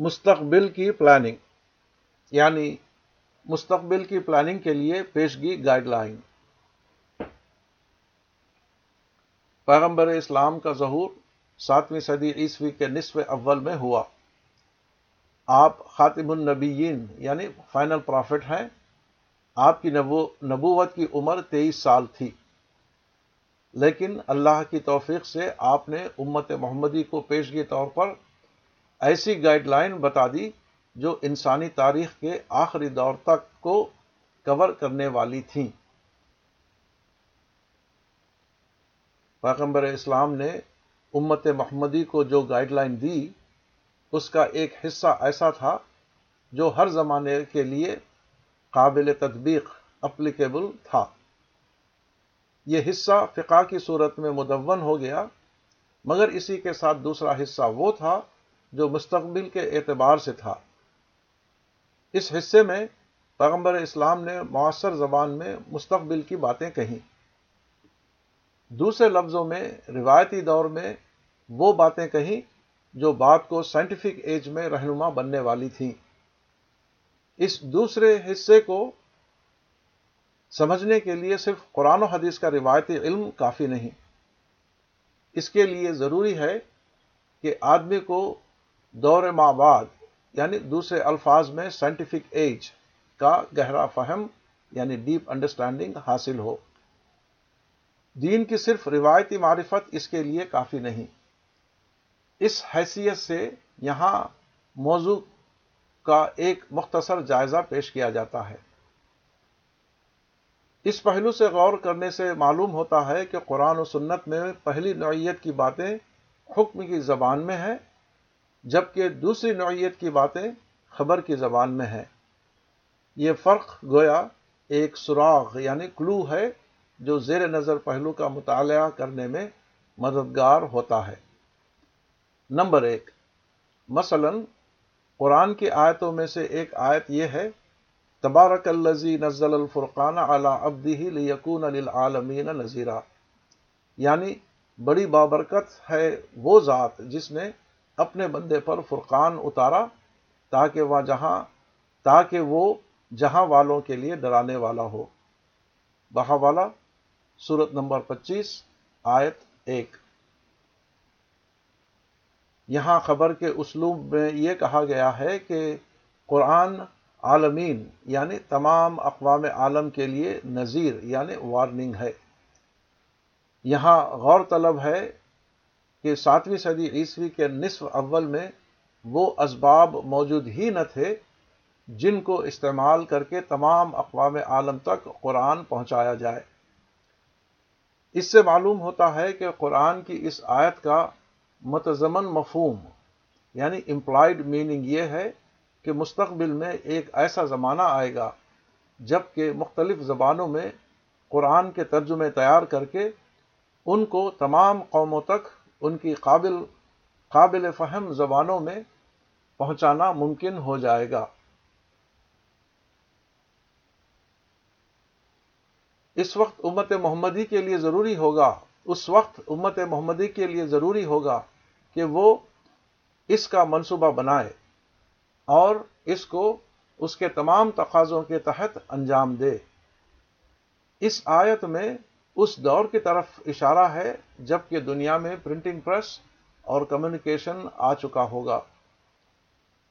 مستقبل کی پلاننگ یعنی مستقبل کی پلاننگ کے لیے پیشگی گائیڈ لائن پیغمبر اسلام کا ظہور ساتویں صدی عیسوی کے نصف اول میں ہوا. آپ خاتم النبیین یعنی فائنل پرافٹ ہیں، آپ کی نبوت کی عمر تیئیس سال تھی. لیکن اللہ کی توفیق سے آپ نے امت محمدی کو پیشگی طور پر ایسی گائیڈ لائن بتا دی جو انسانی تاریخ کے آخری دور تک کو کور کرنے والی تھیں۔ پیغمبر اسلام نے امت محمدی کو جو گائیڈ لائن دی، اس کا ایک حصہ ایسا تھا جو ہر زمانے کے لیے قابل تدبیق اپلیکیبل تھا۔ یہ حصہ فقہ کی صورت میں مدون ہو گیا، مگر اسی کے ساتھ دوسرا حصہ وہ تھا جو مستقبل کے اعتبار سے تھا۔ اس حصے میں پیغمبر اسلام نے معاصر زبان میں مستقبل کی باتیں کہیں۔ دوسرے لفظوں میں روایتی دور میں وہ باتیں کہیں جو بات کو سائنٹیفک ایج میں رہنما بننے والی تھیں۔ اس دوسرے حصے کو سمجھنے کے لیے صرف قرآن و حدیث کا روایتی علم کافی نہیں۔ اس کے لیے ضروری ہے کہ آدمی کو دور ماں بعد یعنی دوسرے الفاظ میں سائنٹیفک ایج کا گہرا فہم یعنی ڈیپ انڈرسٹینڈنگ حاصل ہو۔ دین کی صرف روایتی معرفت اس کے لیے کافی نہیں۔ اس حیثیت سے یہاں موضوع کا ایک مختصر جائزہ پیش کیا جاتا ہے۔ اس پہلو سے غور کرنے سے معلوم ہوتا ہے کہ قرآن و سنت میں پہلی نوعیت کی باتیں حکم کی زبان میں ہیں جبکہ دوسری نوعیت کی باتیں خبر کی زبان میں ہیں۔ یہ فرق گویا ایک سراغ یعنی کلو ہے جو زیر نظر پہلو کا مطالعہ کرنے میں مددگار ہوتا ہے۔ نمبر ایک، مثلا قرآن کی آیتوں میں سے ایک آیت یہ ہے، تبارک الزی نزل الفرقان علی ابدی لیکون للعالمین نذیرہ یعنی بڑی بابرکت ہے وہ ذات جس نے اپنے بندے پر فرقان اتارا تاکہ وہ جہاں تاکہ وہ جہاں والوں کے لیے ڈرانے والا ہو۔ بہا والا، سورت نمبر پچیس، آیت ایک۔ یہاں خبر کے اسلوب میں یہ کہا گیا ہے کہ قرآن عالمین یعنی تمام اقوام عالم کے لیے نذیر یعنی وارننگ ہے۔ یہاں غور طلب ہے کہ ساتویں صدی عیسوی کے نصف اول میں وہ اسباب موجود ہی نہ تھے جن کو استعمال کر کے تمام اقوام عالم تک قرآن پہنچایا جائے۔ اس سے معلوم ہوتا ہے کہ قرآن کی اس آیت کا متضمن مفہوم یعنی امپلائڈ میننگ یہ ہے کہ مستقبل میں ایک ایسا زمانہ آئے گا جبکہ مختلف زبانوں میں قرآن کے ترجمے تیار کر کے ان کو تمام قوموں تک ان کی قابل قابل فہم زبانوں میں پہنچانا ممکن ہو جائے گا۔ اس وقت امت محمدی کے لیے ضروری ہوگا، اس وقت امت محمدی کے لیے ضروری ہوگا کہ وہ اس کا منصوبہ بنائے اور اس کو اس کے تمام تقاضوں کے تحت انجام دے۔ اس آیت میں اس دور کی طرف اشارہ ہے جبکہ دنیا میں پرنٹنگ پریس اور کمیونیکیشن آ چکا ہوگا۔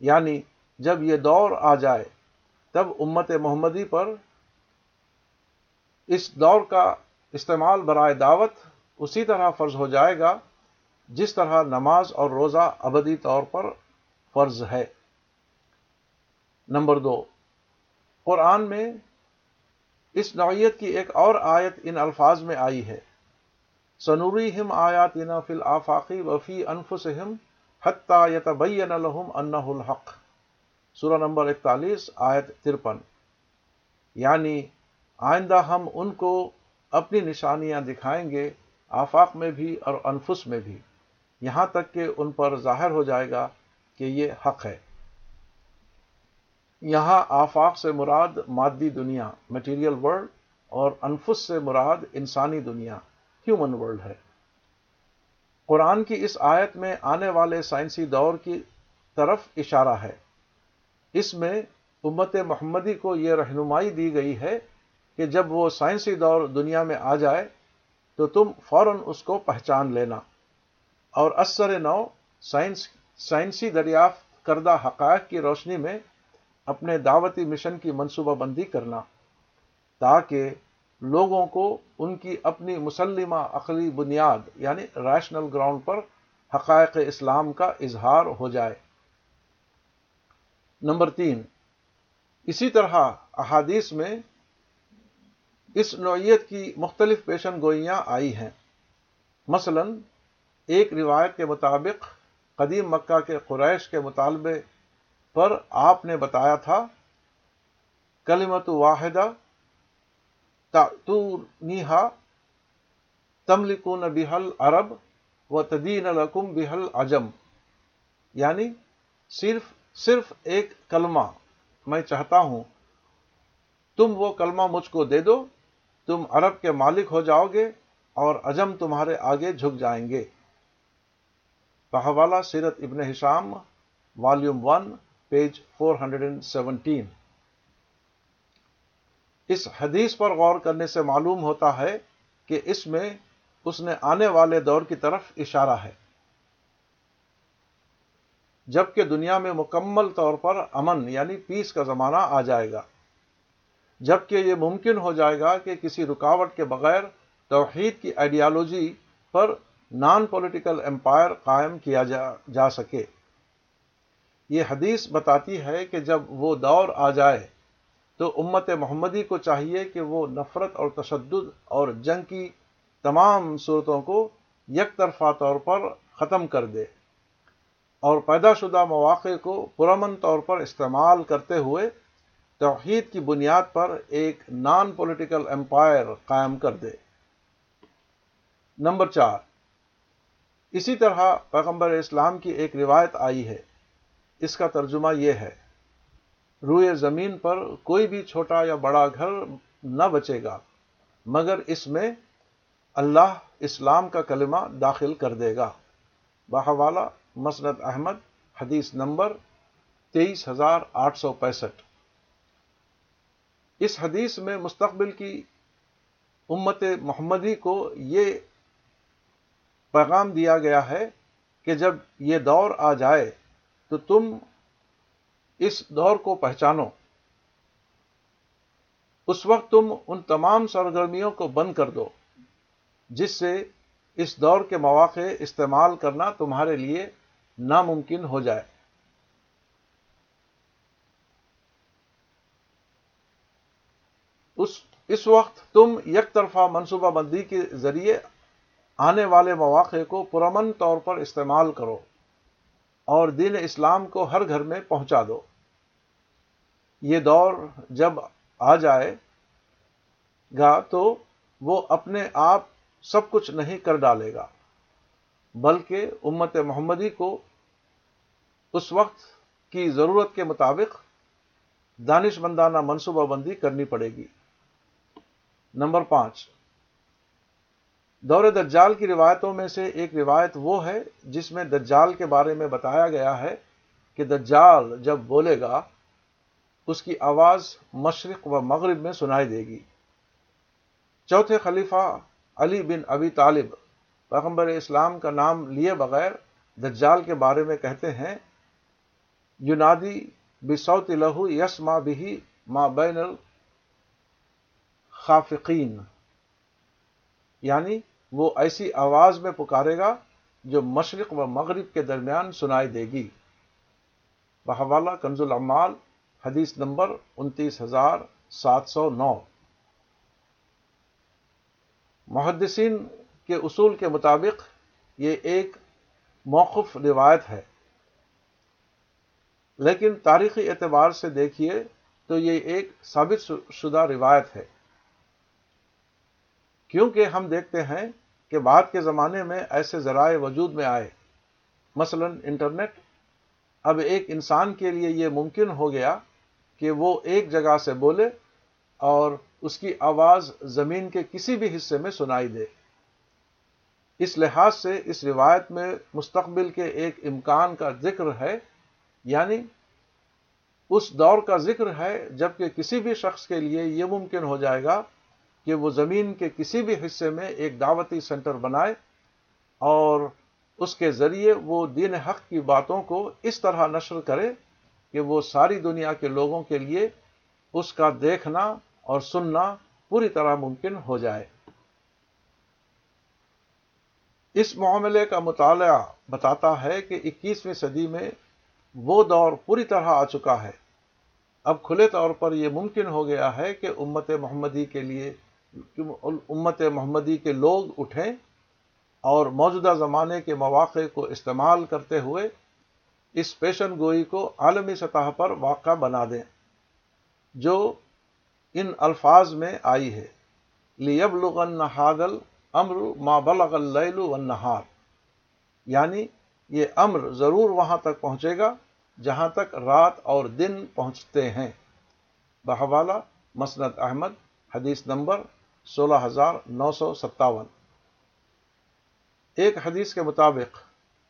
یعنی جب یہ دور آ جائے، تب امت محمدی پر اس دور کا استعمال برائے دعوت اسی طرح فرض ہو جائے گا جس طرح نماز اور روزہ ابدی طور پر فرض ہے۔ نمبر دو، قرآن میں اس نوعیت کی ایک اور آیت ان الفاظ میں آئی ہے۔ سنوری ہم آیات فل آفاقی وفی انفسم حتہ یتبین لہم انہ الحق۔ سورہ نمبر اکتالیس، آیت ترپن۔ یعنی آئندہ ہم ان کو اپنی نشانیاں دکھائیں گے آفاق میں بھی اور انفس میں بھی۔ یہاں تک کہ ان پر ظاہر ہو جائے گا کہ یہ حق ہے۔ یہاں آفاق سے مراد مادی دنیا مٹیریل ورلڈ اور انفس سے مراد انسانی دنیا ہیومن ورلڈ ہے۔ قرآن کی اس آیت میں آنے والے سائنسی دور کی طرف اشارہ ہے۔ اس میں امت محمدی کو یہ رہنمائی دی گئی ہے کہ جب وہ سائنسی دور دنیا میں آ جائے تو تم فوراً اس کو پہچان لینا۔ اور اثر نو سائنس، سائنسی دریافت کردہ حقائق کی روشنی میں اپنے دعوتی مشن کی منصوبہ بندی کرنا، تاکہ لوگوں کو ان کی اپنی مسلمہ عقلی بنیاد یعنی ریشنل گراؤنڈ پر حقائق اسلام کا اظہار ہو جائے۔ نمبر تین، اسی طرح احادیث میں اس نوعیت کی مختلف پیشن گوئیاں آئی ہیں۔ مثلا، ایک روایت کے مطابق قدیم مکہ کے قریش کے مطالبے پر آپ نے بتایا تھا کلمت واحدہ نیہا تملکون بحل عرب و تدین القم بحل عجم یعنی صرف صرف ایک کلمہ میں چاہتا ہوں۔ تم وہ کلمہ مجھ کو دے دو، تم عرب کے مالک ہو جاؤ گے اور عجم تمہارے آگے جھک جائیں گے۔ بحوالہ سیرت ابن حشام، volume one page four hundred and seventeen اس حدیث پر غور کرنے سے معلوم ہوتا ہے کہ اس میں اس نے آنے والے دور کی طرف اشارہ ہے۔ جبکہ دنیا میں مکمل طور پر امن یعنی پیس کا زمانہ آ جائے گا۔ جبکہ یہ ممکن ہو جائے گا کہ کسی رکاوٹ کے بغیر توحید کی آئیڈیالوجی پر نان پولیٹیکل امپائر قائم کیا جا جا سکے۔ یہ حدیث بتاتی ہے کہ جب وہ دور آ جائے تو امت محمدی کو چاہیے کہ وہ نفرت اور تشدد اور جنگ کی تمام صورتوں کو یک طرفہ طور پر ختم کر دے اور پیدا شدہ مواقع کو پرامن طور پر استعمال کرتے ہوئے توحید کی بنیاد پر ایک نان پولیٹیکل امپائر قائم کر دے۔ نمبر چار، اسی طرح پیغمبر اسلام کی ایک روایت آئی ہے۔ اس کا ترجمہ یہ ہے، روئے زمین پر کوئی بھی چھوٹا یا بڑا گھر نہ بچے گا، مگر اس میں اللہ اسلام کا کلمہ داخل کر دے گا۔ بہوالا مسرت احمد، حدیث نمبر تیئیس ہزار آٹھ سو پینسٹھ۔ اس حدیث میں مستقبل کی امت محمدی کو یہ پیغام دیا گیا ہے کہ جب یہ دور آ جائے تو تم اس دور کو پہچانو۔ اس وقت تم ان تمام سرگرمیوں کو بند کر دو، جس سے اس دور کے مواقع استعمال کرنا تمہارے لیے ناممکن ہو جائے۔ اس اس وقت تم یک طرفہ منصوبہ بندی کے ذریعے آنے والے مواقع کو پرامن طور پر استعمال کرو۔ اور دین اسلام کو ہر گھر میں پہنچا دو۔ یہ دور جب آ جائے گا تو وہ اپنے آپ سب کچھ نہیں کر ڈالے گا، بلکہ امت محمدی کو اس وقت کی ضرورت کے مطابق دانش مندانہ منصوبہ بندی کرنی پڑے گی۔ نمبر پانچ دور دجال کی روایتوں میں سے ایک روایت وہ ہے جس میں دجال کے بارے میں بتایا گیا ہے کہ دجال جب بولے گا، اس کی آواز مشرق و مغرب میں سنائی دے گی۔ چوتھے خلیفہ علی بن ابی طالب پیغمبر اسلام کا نام لیے بغیر دجال کے بارے میں کہتے ہیں یونادی بسوت لہو یس ماں بھی ماں بین الخافقین۔ یعنی وہ ایسی آواز میں پکارے گا جو مشرق و مغرب کے درمیان سنائی دے گی۔ بحوالہ کنز العمال، حدیث نمبر انتیس ہزار سات سو نو۔ محدثین کے اصول کے مطابق یہ ایک موقف روایت ہے۔ لیکن تاریخی اعتبار سے دیکھیے تو یہ ایک ثابت شدہ روایت ہے۔ کیونکہ ہم دیکھتے ہیں کہ بعد کے زمانے میں ایسے ذرائع وجود میں آئے۔ مثلا انٹرنیٹ۔ اب ایک انسان کے لیے یہ ممکن ہو گیا کہ وہ ایک جگہ سے بولے اور اس کی آواز زمین کے کسی بھی حصے میں سنائی دے۔ اس لحاظ سے اس روایت میں مستقبل کے ایک امکان کا ذکر ہے یعنی اس دور کا ذکر ہے جبکہ کسی بھی شخص کے لیے یہ ممکن ہو جائے گا کہ وہ زمین کے کسی بھی حصے میں ایک دعوتی سینٹر بنائے اور اس کے ذریعے وہ دین حق کی باتوں کو اس طرح نشر کرے کہ وہ ساری دنیا کے لوگوں کے لیے اس کا دیکھنا اور سننا پوری طرح ممکن ہو جائے۔ اس معاملے کا مطالعہ بتاتا ہے کہ اکیسویں صدی میں وہ دور پوری طرح آ چکا ہے۔ اب کھلے طور پر یہ ممکن ہو گیا ہے کہ امت محمدی کے لیے امت محمدی کے لوگ اٹھیں اور موجودہ زمانے کے مواقع کو استعمال کرتے ہوئے اس پیشن گوئی کو عالمی سطح پر واقع بنا دیں، جو ان الفاظ میں آئی ہے۔ لیب لغن حادل امر ما بلغ اللیل والنہار یعنی یہ امر ضرور وہاں تک پہنچے گا جہاں تک رات اور دن پہنچتے ہیں۔ بحوالہ مسند احمد، حدیث نمبر سولہ ہزار نو سو ستاون۔ ایک حدیث کے مطابق،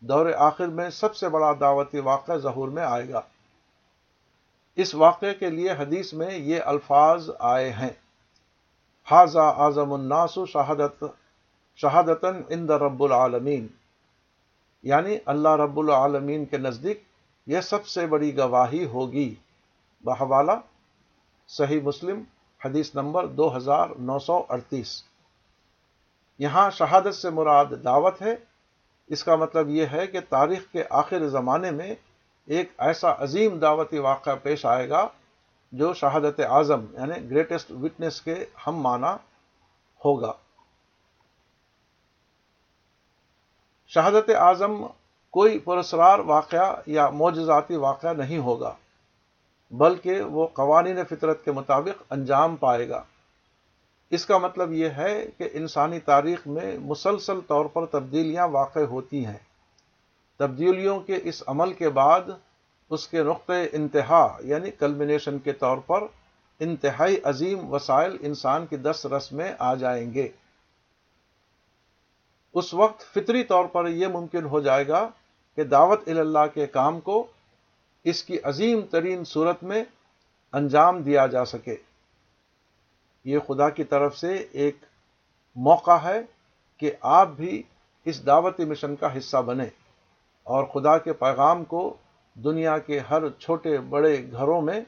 دور آخر میں سب سے بڑا دعوتی واقعہ ظہور میں آئے گا۔ اس واقعے کے لیے حدیث میں یہ الفاظ آئے ہیں۔ حاضہ اعظم الناس شہادت شہادتاً ان رب العالمین۔ یعنی اللہ رب العالمین کے نزدیک یہ سب سے بڑی گواہی ہوگی۔ بحوالہ، صحیح مسلم حدیث نمبر دو ہزار نو سو اڑتیس۔ یہاں شہادت سے مراد دعوت ہے۔ اس کا مطلب یہ ہے کہ تاریخ کے آخر زمانے میں ایک ایسا عظیم دعوتی واقعہ پیش آئے گا جو شہادت اعظم یعنی گریٹسٹ وٹنس کے ہم مانا ہوگا۔ شہادت اعظم کوئی پرسرار واقعہ یا معجزاتی واقعہ نہیں ہوگا۔ بلکہ وہ قوانین فطرت کے مطابق انجام پائے گا۔ اس کا مطلب یہ ہے کہ انسانی تاریخ میں مسلسل طور پر تبدیلیاں واقع ہوتی ہیں۔ تبدیلیوں کے اس عمل کے بعد اس کے نقطۂ انتہا یعنی کلمنیشن کے طور پر انتہائی عظیم وسائل انسان کی دس رس میں آ جائیں گے۔ اس وقت فطری طور پر یہ ممکن ہو جائے گا کہ دعوت اللہ کے کام کو اس کی عظیم ترین صورت میں انجام دیا جا سکے۔ یہ خدا کی طرف سے ایک موقع ہے کہ آپ بھی اس دعوتی مشن کا حصہ بنے اور خدا کے پیغام کو دنیا کے ہر چھوٹے بڑے گھروں میں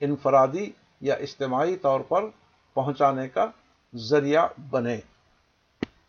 انفرادی یا اجتماعی طور پر پہنچانے کا ذریعہ بنے